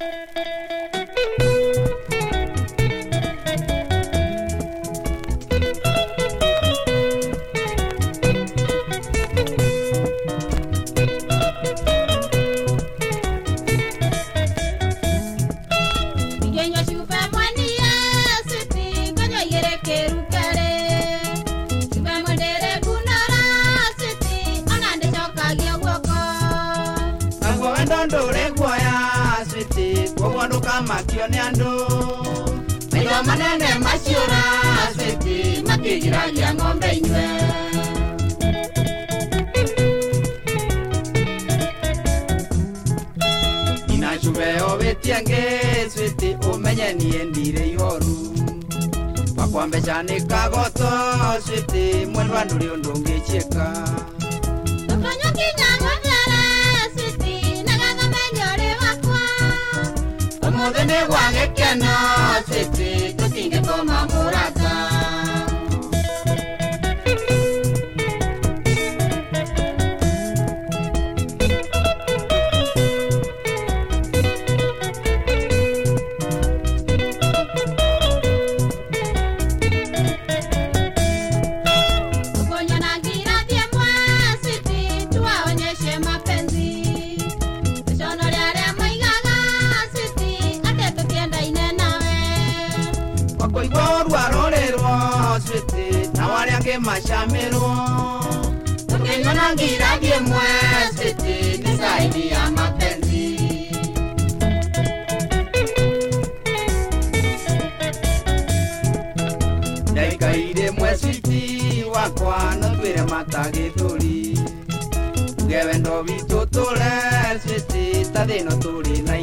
Igenyo shupe manuka makio ne ando Mega manene mashiora Asepi makigira ya ngombe nywe Ina chuve obeti ange Sweti umenye niendire yoru Pakwambe chane kagoto Sweti mwenwa nuri ondongecheka Mwenwa nuri mudene wange kano sese tutinge koma mura wakũigua ũrua rũrĩrwo switi na warĩa angĩ macamĩrwo tũkĩnyua na ngirathi ĩmwe switi nĩ saidi ya mapenzi. Ndagĩka irĩ mwe switi wakwa no twĩre matagĩthũri tuge wendo witũ tũre switi ta thĩno na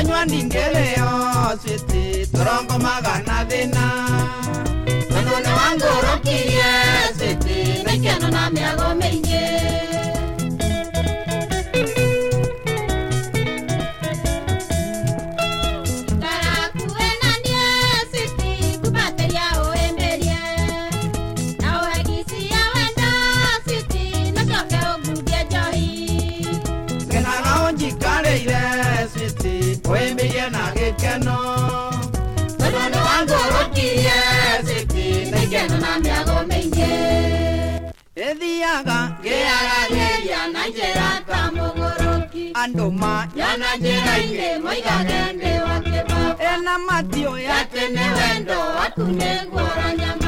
Yoindanywa ndingĩrĩo switi tũrongo magana thĩna tondũ nĩ wangũrũkirie switi na ikeno na mĩago wĩmbĩrie na gĩkeno tondũ nĩ wangũrũkirie switi na igeno na mĩago mĩingĩ ĩthiaga ngĩaragĩria na njĩra ta mũgũrũki andũ ma Yana njĩra-inĩ moigage ndĩ wa kĩbaba ena matioya Atĩ nĩ wendo nyama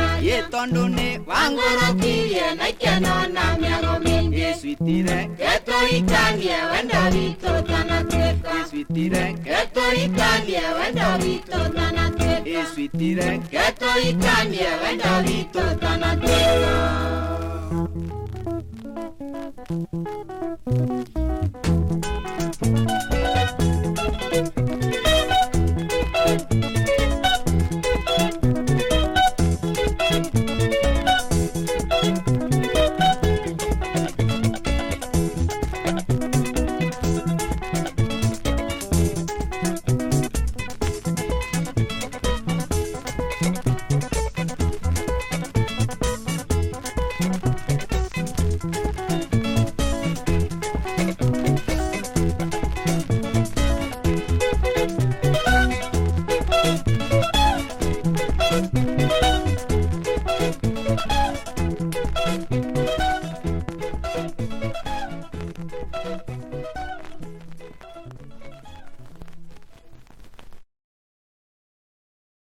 tondune wangorokirie naikeno na miago mingi. Giswitire ketoikalie wendo vitothanatweka giswitire ketoikalie wendo vitothanatweka giswitire e ketoikalie wendo vitothanatweka Thank you.